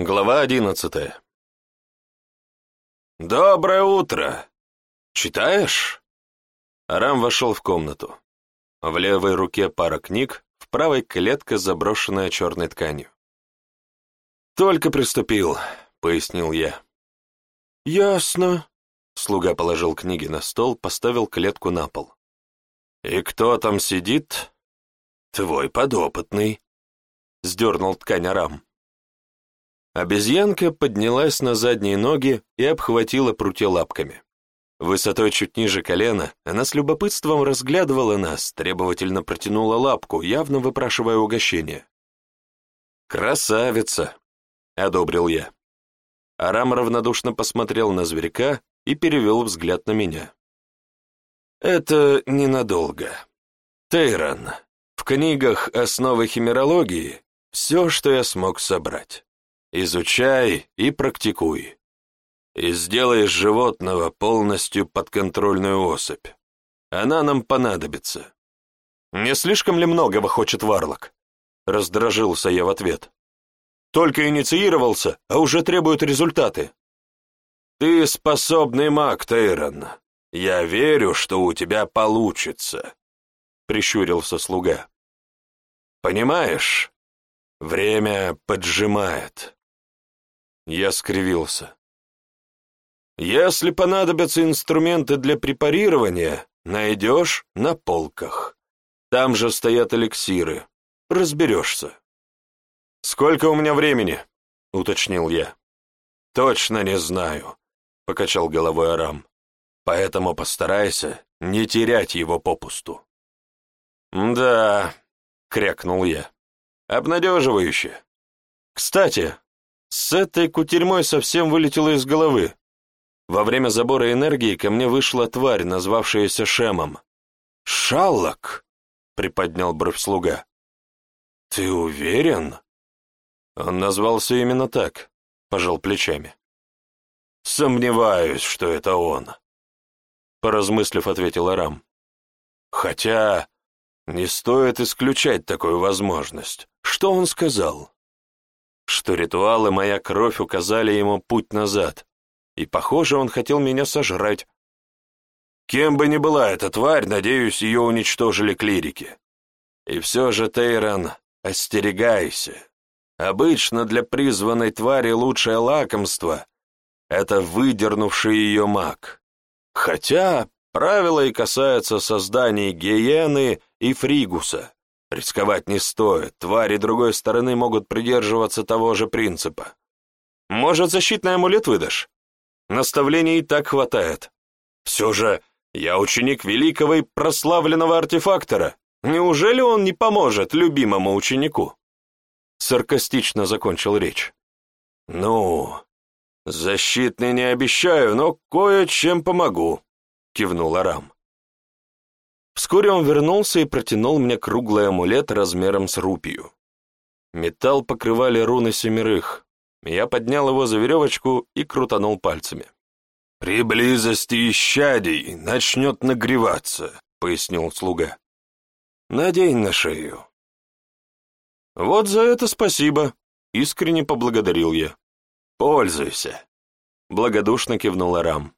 Глава одиннадцатая. «Доброе утро! Читаешь?» Арам вошел в комнату. В левой руке пара книг, в правой клетка, заброшенная черной тканью. «Только приступил», — пояснил я. «Ясно», — слуга положил книги на стол, поставил клетку на пол. «И кто там сидит?» «Твой подопытный», — сдернул ткань Арам. Обезьянка поднялась на задние ноги и обхватила прутья лапками. Высотой чуть ниже колена она с любопытством разглядывала нас, требовательно протянула лапку, явно выпрашивая угощение. «Красавица!» — одобрил я. Арам равнодушно посмотрел на зверька и перевел взгляд на меня. «Это ненадолго. Тейран, в книгах «Основы химерологии» все, что я смог собрать. Изучай и практикуй. И сделай из животного полностью подконтрольную особь. Она нам понадобится. Не слишком ли многого хочет Варлок? Раздражился я в ответ. Только инициировался, а уже требует результаты. Ты способный маг, Тейрон. Я верю, что у тебя получится, прищурился слуга. Понимаешь, время поджимает. Я скривился. Если понадобятся инструменты для препарирования, найдешь на полках. Там же стоят эликсиры. Разберешься. «Сколько у меня времени?» — уточнил я. «Точно не знаю», — покачал головой Арам. «Поэтому постарайся не терять его попусту». «Да», — крякнул я, — «обнадеживающе. Кстати, с этой кутерьмой совсем вылетело из головы. Во время забора энергии ко мне вышла тварь, назвавшаяся Шемом. «Шаллок!» — приподнял бровь слуга. «Ты уверен?» Он назвался именно так, пожал плечами. «Сомневаюсь, что это он», — поразмыслив, ответил Арам. «Хотя не стоит исключать такую возможность. Что он сказал?» Что ритуалы «Моя кровь» указали ему путь назад, и, похоже, он хотел меня сожрать. Кем бы ни была эта тварь, надеюсь, ее уничтожили клирики. И все же, Тейрон, остерегайся. Обычно для призванной твари лучшее лакомство — это выдернувший ее маг. Хотя правила и касаются созданий гиены и фригуса. Рисковать не стоит, твари другой стороны могут придерживаться того же принципа. Может, защитный амулет выдашь? Наставлений и так хватает. Все же я ученик великого и прославленного артефактора. Неужели он не поможет любимому ученику? Саркастично закончил речь. Ну, защитный не обещаю, но кое-чем помогу, кивнул Арам. Вскоре он вернулся и протянул мне круглый амулет размером с рупию. Металл покрывали руны семерых. Я поднял его за веревочку и крутанул пальцами. «При близости исчадий начнет нагреваться», — пояснил слуга. «Надень на шею». «Вот за это спасибо», — искренне поблагодарил я. «Пользуйся», — благодушно кивнул Арам.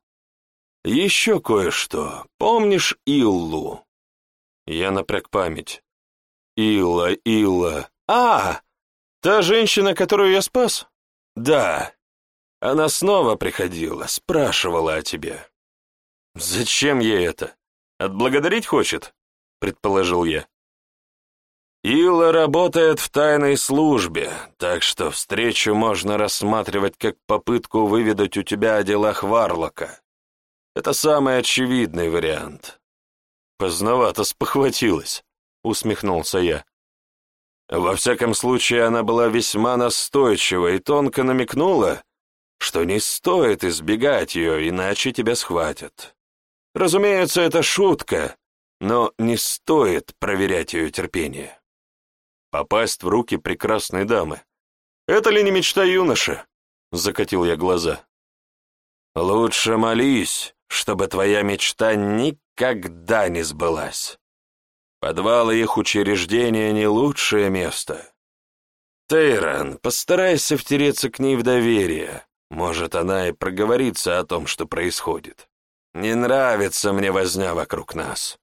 «Еще кое-что. Помнишь Иллу?» Я напряг память. Илла, Илла. А! Та женщина, которую я спас? Да. Она снова приходила, спрашивала о тебе. Зачем ей это? Отблагодарить хочет? Предположил я. Илла работает в тайной службе, так что встречу можно рассматривать как попытку выведать у тебя о делах Варлока. Это самый очевидный вариант. Поздновато спохватилась, усмехнулся я. Во всяком случае, она была весьма настойчива и тонко намекнула, что не стоит избегать ее, иначе тебя схватят. Разумеется, это шутка, но не стоит проверять ее терпение. Попасть в руки прекрасной дамы. Это ли не мечта юноши? Закатил я глаза. Лучше молись, чтобы твоя мечта никогда не сбылась. Подвалы их учреждения не лучшее место. Тейран, постарайся втереться к ней в доверие. Может, она и проговорится о том, что происходит. Не нравится мне возня вокруг нас.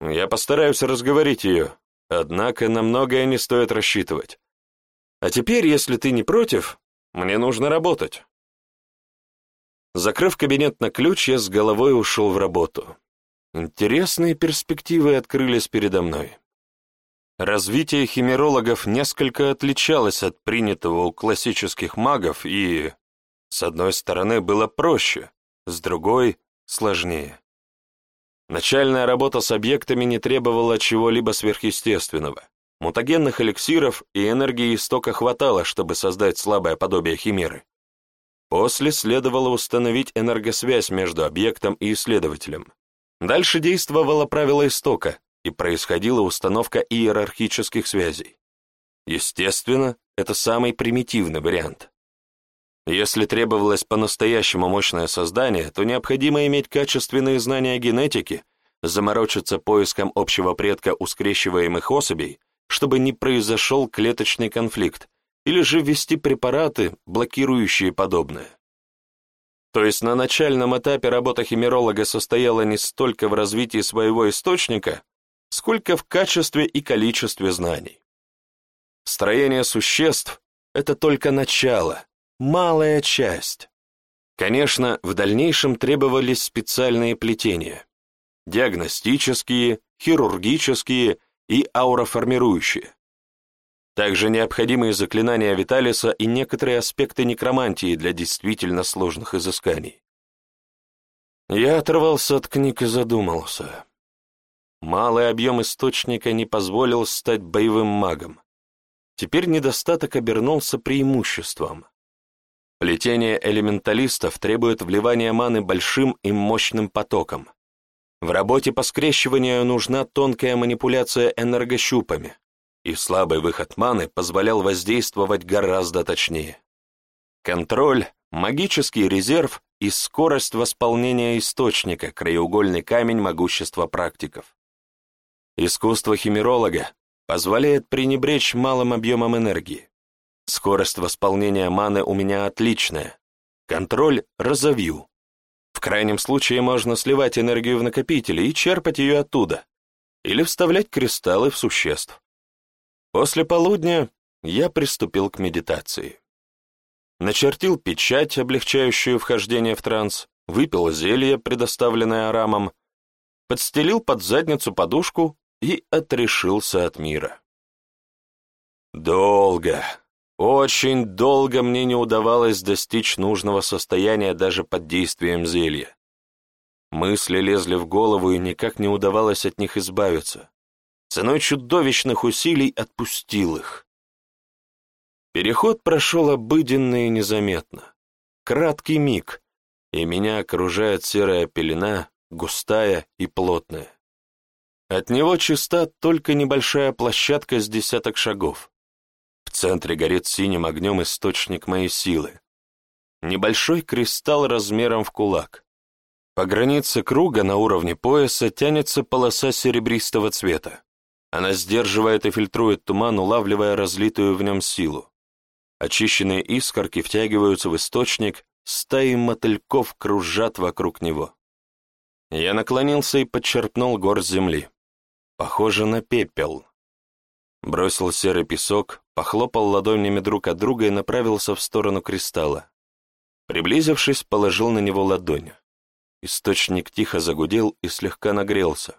Я постараюсь разговорить ее, однако на многое не стоит рассчитывать. А теперь, если ты не против, мне нужно работать. Закрыв кабинет на ключ, я с головой ушел в работу. Интересные перспективы открылись передо мной. Развитие химерологов несколько отличалось от принятого у классических магов и, с одной стороны, было проще, с другой — сложнее. Начальная работа с объектами не требовала чего-либо сверхъестественного. Мутагенных эликсиров и энергии истока хватало, чтобы создать слабое подобие химеры. После следовало установить энергосвязь между объектом и исследователем. Дальше действовало правило истока, и происходила установка иерархических связей. Естественно, это самый примитивный вариант. Если требовалось по-настоящему мощное создание, то необходимо иметь качественные знания генетики, заморочиться поиском общего предка у скрещиваемых особей, чтобы не произошел клеточный конфликт, или же ввести препараты, блокирующие подобное. То есть на начальном этапе работа химеролога состояла не столько в развитии своего источника, сколько в качестве и количестве знаний. Строение существ — это только начало, малая часть. Конечно, в дальнейшем требовались специальные плетения — диагностические, хирургические и ауроформирующие. Также необходимые заклинания Виталиса и некоторые аспекты некромантии для действительно сложных изысканий. Я оторвался от книг и задумался. Малый объем источника не позволил стать боевым магом. Теперь недостаток обернулся преимуществом. Плетение элементалистов требует вливания маны большим и мощным потоком. В работе по скрещиванию нужна тонкая манипуляция энергощупами, и слабый выход маны позволял воздействовать гораздо точнее. Контроль, магический резерв и скорость восполнения источника – краеугольный камень могущества практиков. Искусство химеролога позволяет пренебречь малым объемом энергии. Скорость восполнения маны у меня отличная. Контроль разовью. В крайнем случае можно сливать энергию в накопители и черпать ее оттуда. Или вставлять кристаллы в существ. После полудня я приступил к медитации. Начертил печать, облегчающую вхождение в транс, выпил зелье, предоставленное Арамом, подстелил под задницу подушку и отрешился от мира. Долго, очень долго мне не удавалось достичь нужного состояния даже под действием зелья. Мысли лезли в голову, и никак не удавалось от них избавиться ценой чудовищных усилий отпустил их. Переход прошел обыденно и незаметно. Краткий миг, и меня окружает серая пелена, густая и плотная. От него чиста только небольшая площадка с десяток шагов. В центре горит синим огнем источник моей силы. Небольшой кристалл размером в кулак. По границе круга на уровне пояса тянется полоса серебристого цвета. Она сдерживает и фильтрует туман, улавливая разлитую в нем силу. Очищенные искорки втягиваются в источник, стаи мотыльков кружат вокруг него. Я наклонился и подчерпнул горсть земли. Похоже на пепел. Бросил серый песок, похлопал ладонями друг от друга и направился в сторону кристалла. Приблизившись, положил на него ладонь. Источник тихо загудел и слегка нагрелся.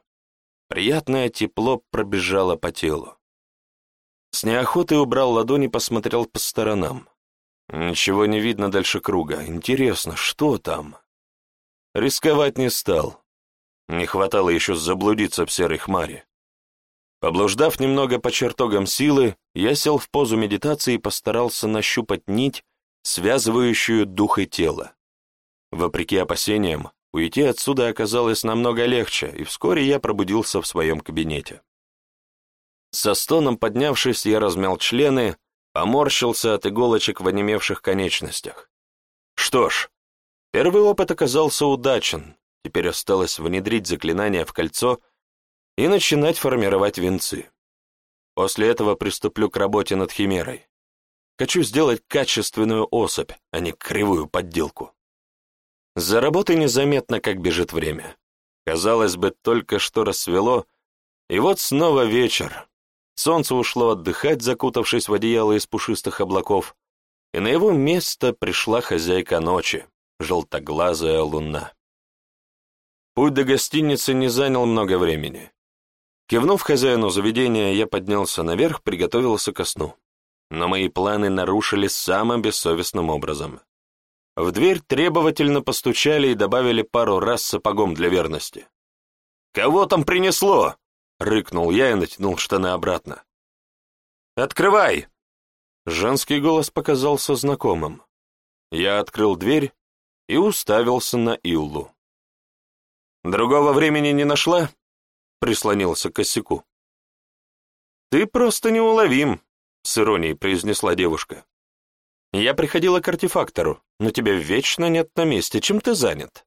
Приятное тепло пробежало по телу. С неохотой убрал ладони и посмотрел по сторонам. Ничего не видно дальше круга. Интересно, что там? Рисковать не стал. Не хватало еще заблудиться в серой хмаре. Поблуждав немного по чертогам силы, я сел в позу медитации и постарался нащупать нить, связывающую дух и тело. Вопреки опасениям, Уйти отсюда оказалось намного легче, и вскоре я пробудился в своем кабинете. Со стоном поднявшись, я размял члены, поморщился от иголочек в онемевших конечностях. Что ж, первый опыт оказался удачен, теперь осталось внедрить заклинание в кольцо и начинать формировать венцы. После этого приступлю к работе над химерой. Хочу сделать качественную особь, а не кривую подделку. За работой незаметно, как бежит время. Казалось бы, только что рассвело, и вот снова вечер. Солнце ушло отдыхать, закутавшись в одеяло из пушистых облаков, и на его место пришла хозяйка ночи, желтоглазая луна. Путь до гостиницы не занял много времени. Кивнув хозяину заведения, я поднялся наверх, приготовился ко сну но мои планы нарушили самым бессовестным образом. В дверь требовательно постучали и добавили пару раз сапогом для верности. «Кого там принесло?» — рыкнул я и натянул штаны обратно. «Открывай!» Женский голос показался знакомым. Я открыл дверь и уставился на Иллу. «Другого времени не нашла?» — прислонился к косяку. «Ты просто неуловим», с иронией произнесла девушка. «Я приходила к артефактору, но тебя вечно нет на месте. Чем ты занят?»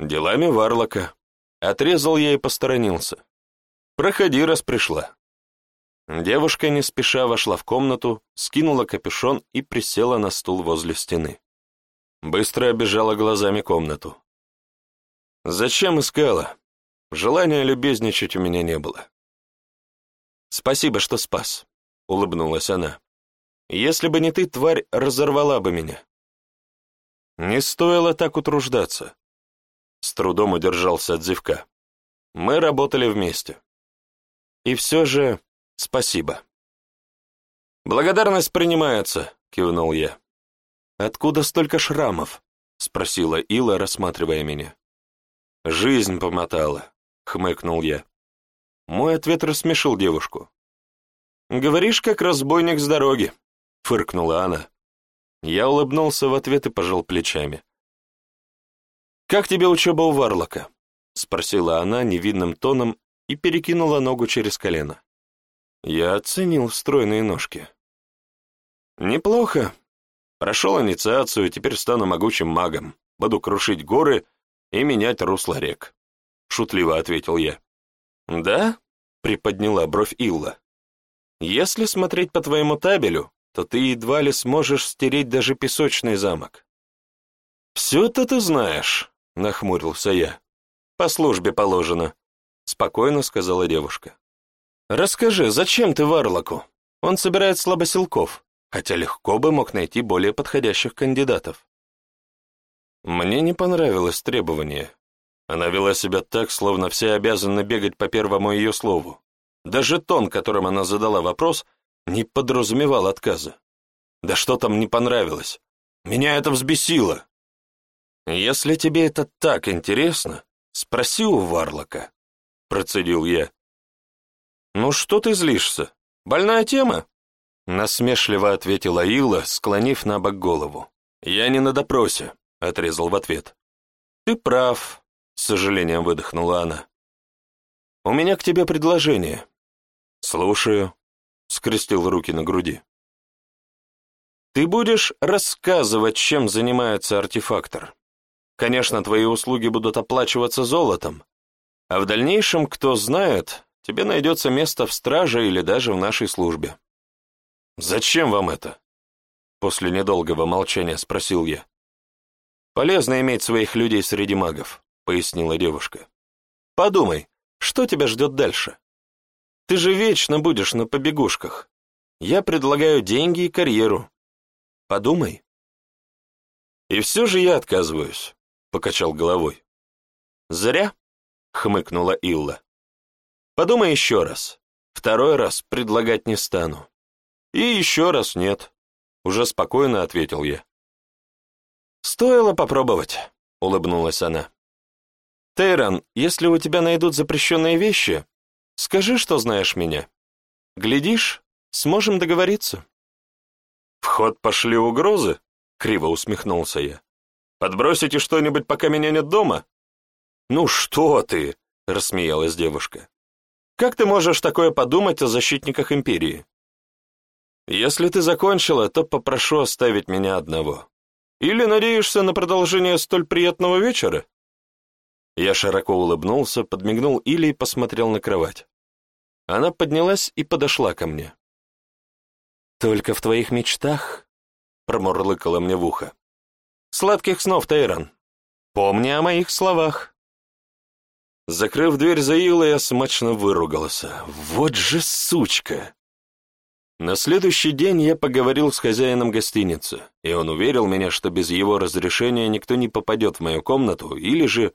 «Делами Варлока». Отрезал я и посторонился. «Проходи, раз пришла». Девушка не спеша вошла в комнату, скинула капюшон и присела на стул возле стены. Быстро обежала глазами комнату. «Зачем искала? Желания любезничать у меня не было». «Спасибо, что спас. — улыбнулась она. «Если бы не ты, тварь разорвала бы меня». Не стоило так утруждаться. С трудом удержался от зевка. Мы работали вместе. И все же спасибо. «Благодарность принимается», — кивнул я. «Откуда столько шрамов?» — спросила Ила, рассматривая меня. «Жизнь помотала», — хмыкнул я. Мой ответ рассмешил девушку. «Говоришь, как разбойник с дороги», — фыркнула она. Я улыбнулся в ответ и пожал плечами. «Как тебе учеба у Варлока?» — спросила она невидным тоном и перекинула ногу через колено. Я оценил стройные ножки. «Неплохо. Прошел инициацию, теперь стану могучим магом. Буду крушить горы и менять русло рек», — шутливо ответил я. «Да?» — приподняла бровь Илла. Если смотреть по твоему табелю, то ты едва ли сможешь стереть даже песочный замок. «Все-то ты знаешь», — нахмурился я. «По службе положено», — спокойно сказала девушка. «Расскажи, зачем ты Варлоку? Он собирает слабосилков, хотя легко бы мог найти более подходящих кандидатов». Мне не понравилось требование. Она вела себя так, словно все обязаны бегать по первому ее слову. Даже тон, которым она задала вопрос, не подразумевал отказа. Да что там не понравилось? Меня это взбесило. Если тебе это так интересно, спроси у Варлока, процедил я. Ну что ты злишься? Больная тема? Насмешливо ответила Илла, склонив на бок голову. «Я не на допросе», — отрезал в ответ. «Ты прав», — с сожалением выдохнула она. «У меня к тебе предложение. «Слушаю», — скрестил руки на груди. «Ты будешь рассказывать, чем занимается артефактор. Конечно, твои услуги будут оплачиваться золотом, а в дальнейшем, кто знает, тебе найдется место в страже или даже в нашей службе». «Зачем вам это?» После недолгого молчания спросил я. «Полезно иметь своих людей среди магов», — пояснила девушка. «Подумай, что тебя ждет дальше?» Ты же вечно будешь на побегушках. Я предлагаю деньги и карьеру. Подумай. И все же я отказываюсь, покачал головой. Зря, хмыкнула Илла. Подумай еще раз. Второй раз предлагать не стану. И еще раз нет, уже спокойно ответил я. Стоило попробовать, улыбнулась она. Тейран, если у тебя найдут запрещенные вещи, Скажи, что знаешь меня. Глядишь, сможем договориться». «В ход пошли угрозы?» — криво усмехнулся я. «Подбросите что-нибудь, пока меня нет дома?» «Ну что ты!» — рассмеялась девушка. «Как ты можешь такое подумать о защитниках Империи?» «Если ты закончила, то попрошу оставить меня одного. Или надеешься на продолжение столь приятного вечера?» Я широко улыбнулся, подмигнул Иле и посмотрел на кровать. Она поднялась и подошла ко мне. «Только в твоих мечтах?» — промурлыкала мне в ухо. «Сладких снов, Тейрон! Помни о моих словах!» Закрыв дверь за Илой, я смачно выругался. «Вот же сучка!» На следующий день я поговорил с хозяином гостиницы, и он уверил меня, что без его разрешения никто не попадет в мою комнату, или же,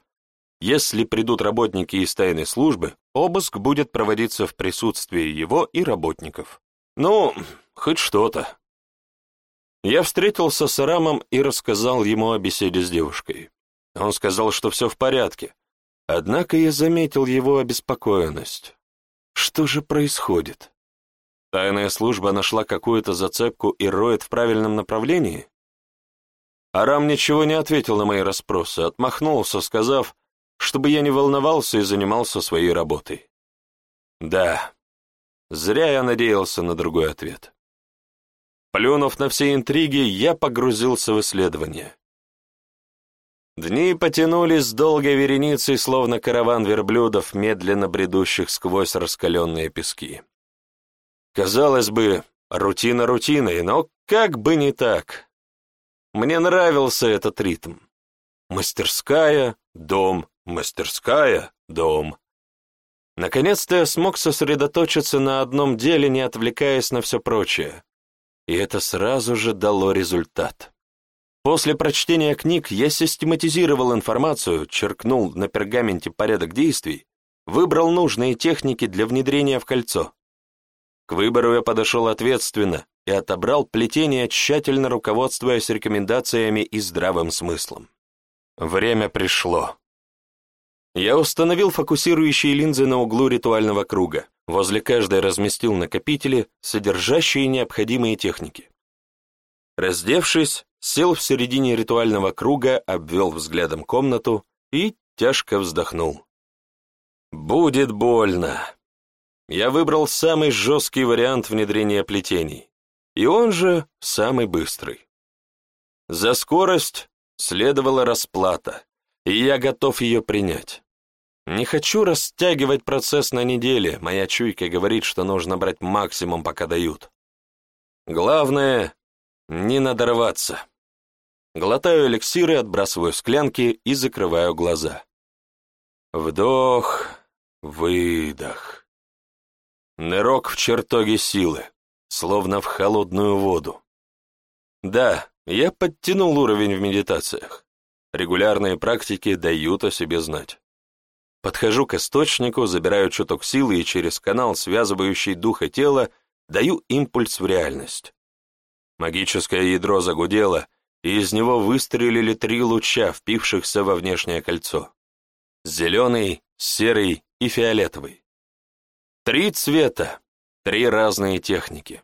если придут работники из тайной службы, обыск будет проводиться в присутствии его и работников. Ну, хоть что-то. Я встретился с Арамом и рассказал ему о беседе с девушкой. Он сказал, что все в порядке. Однако я заметил его обеспокоенность. Что же происходит? Тайная служба нашла какую-то зацепку и роет в правильном направлении? Арам ничего не ответил на мои расспросы, отмахнулся, сказав, чтобы я не волновался и занимался своей работой. Да, зря я надеялся на другой ответ. Плюнув на все интриги, я погрузился в исследование. Дни потянулись долгой вереницей, словно караван верблюдов, медленно бредущих сквозь раскаленные пески. Казалось бы, рутина рутиной, но как бы не так. Мне нравился этот ритм. Мастерская, дом, мастерская, дом. Наконец-то я смог сосредоточиться на одном деле, не отвлекаясь на все прочее. И это сразу же дало результат. После прочтения книг я систематизировал информацию, черкнул на пергаменте порядок действий, выбрал нужные техники для внедрения в кольцо. К выбору я подошел ответственно и отобрал плетение, тщательно руководствуясь рекомендациями и здравым смыслом. Время пришло. Я установил фокусирующие линзы на углу ритуального круга. Возле каждой разместил накопители, содержащие необходимые техники. Раздевшись, сел в середине ритуального круга, обвел взглядом комнату и тяжко вздохнул. «Будет больно!» я выбрал самый жесткий вариант внедрения плетений, и он же самый быстрый. За скорость следовала расплата, и я готов ее принять. Не хочу растягивать процесс на неделе, моя чуйка говорит, что нужно брать максимум, пока дают. Главное — не надорваться. Глотаю эликсиры, отбрасываю склянки и закрываю глаза. Вдох, выдох. Нырок в чертоге силы, словно в холодную воду. Да, я подтянул уровень в медитациях. Регулярные практики дают о себе знать. Подхожу к источнику, забираю чуток силы и через канал, связывающий дух и тело, даю импульс в реальность. Магическое ядро загудело, и из него выстрелили три луча, впившихся во внешнее кольцо. Зеленый, серый и фиолетовый. Три цвета, три разные техники.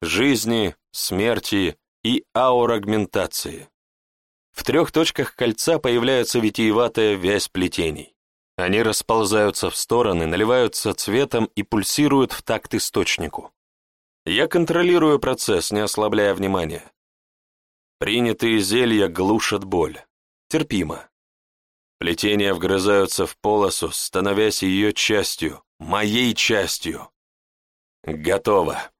Жизни, смерти и аурагментации. В трех точках кольца появляется витиеватая вязь плетений. Они расползаются в стороны, наливаются цветом и пульсируют в такт источнику. Я контролирую процесс, не ослабляя внимания. Принятые зелья глушат боль. Терпимо. Плетения вгрызаются в полосу, становясь ее частью, моей частью. Готово.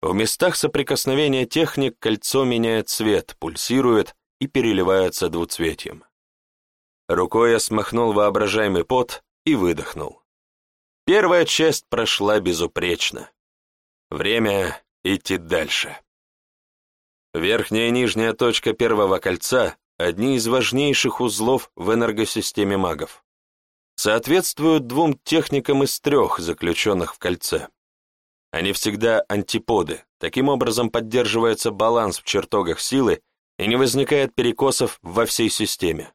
В местах соприкосновения техник кольцо меняет цвет, пульсирует и переливается двуцветием. Рукой я смахнул воображаемый пот и выдохнул. Первая часть прошла безупречно. Время идти дальше. Верхняя и нижняя точка первого кольца — одни из важнейших узлов в энергосистеме магов соответствуют двум техникам из трех, заключенных в кольце. Они всегда антиподы, таким образом поддерживается баланс в чертогах силы и не возникает перекосов во всей системе.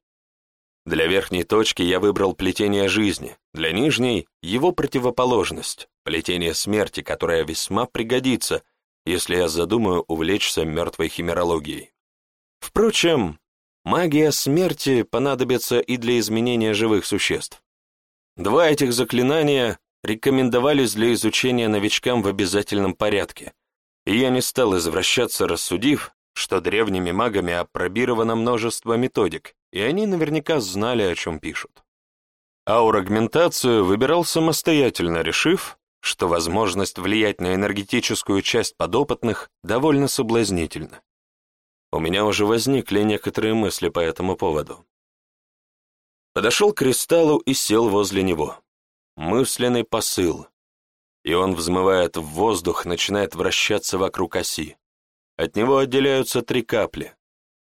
Для верхней точки я выбрал плетение жизни, для нижней — его противоположность, плетение смерти, которое весьма пригодится, если я задумаю увлечься мертвой химерологией. Впрочем, магия смерти понадобится и для изменения живых существ. Два этих заклинания рекомендовались для изучения новичкам в обязательном порядке, и я не стал извращаться, рассудив, что древними магами опробировано множество методик, и они наверняка знали, о чем пишут. Аурагментацию выбирал самостоятельно, решив, что возможность влиять на энергетическую часть подопытных довольно соблазнительна. У меня уже возникли некоторые мысли по этому поводу. Подошел к кристаллу и сел возле него. Мысленный посыл. И он взмывает в воздух, начинает вращаться вокруг оси. От него отделяются три капли.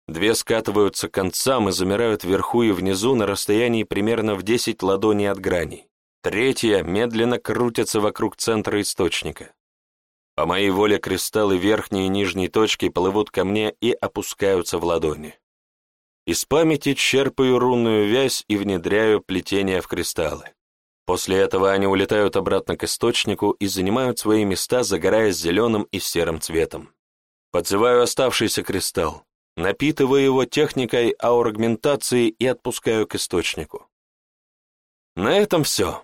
Две скатываются к концам и замирают вверху и внизу на расстоянии примерно в 10 ладоней от граней. Третья медленно крутится вокруг центра источника. По моей воле кристаллы верхней и нижней точки плывут ко мне и опускаются в ладони. Из памяти черпаю рунную вязь и внедряю плетение в кристаллы. После этого они улетают обратно к источнику и занимают свои места, загораясь зеленым и серым цветом. Подзываю оставшийся кристалл напитываю его техникой аурагментации и отпускаю к источнику. На этом все.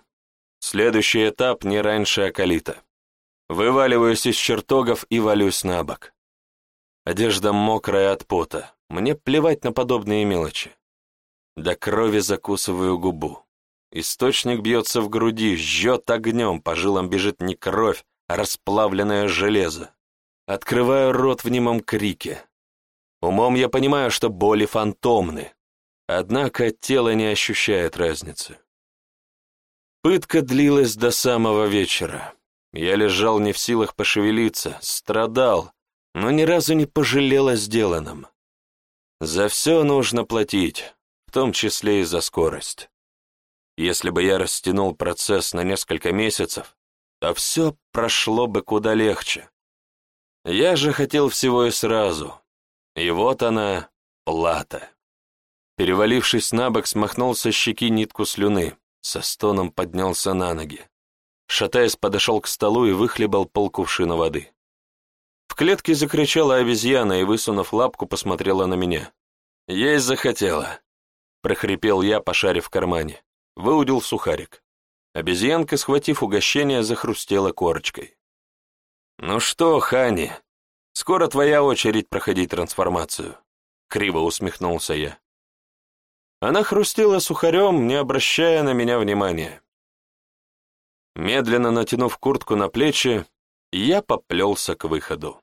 Следующий этап не раньше Акалита. Вываливаюсь из чертогов и валюсь на бок. Одежда мокрая от пота. Мне плевать на подобные мелочи. До крови закусываю губу. Источник бьется в груди, жжет огнем, по жилам бежит не кровь, а расплавленное железо. Открываю рот в немом крике. Умом я понимаю, что боли фантомны, однако тело не ощущает разницы. Пытка длилась до самого вечера. Я лежал не в силах пошевелиться, страдал, но ни разу не пожалел о сделанном. За все нужно платить, в том числе и за скорость. Если бы я растянул процесс на несколько месяцев, то все прошло бы куда легче. Я же хотел всего и сразу, и вот она, плата. Перевалившись на бок, смахнул со щеки нитку слюны, со стоном поднялся на ноги. Шатаясь, подошел к столу и выхлебал полкувшина воды. В клетке закричала обезьяна и, высунув лапку, посмотрела на меня. «Есть захотела!» — прохрипел я, пошарив в кармане. Выудил сухарик. Обезьянка, схватив угощение, захрустела корочкой. «Ну что, Хани, Скоро твоя очередь проходить трансформацию», — криво усмехнулся я. Она хрустела сухарем, не обращая на меня внимания. Медленно натянув куртку на плечи, я поплелся к выходу.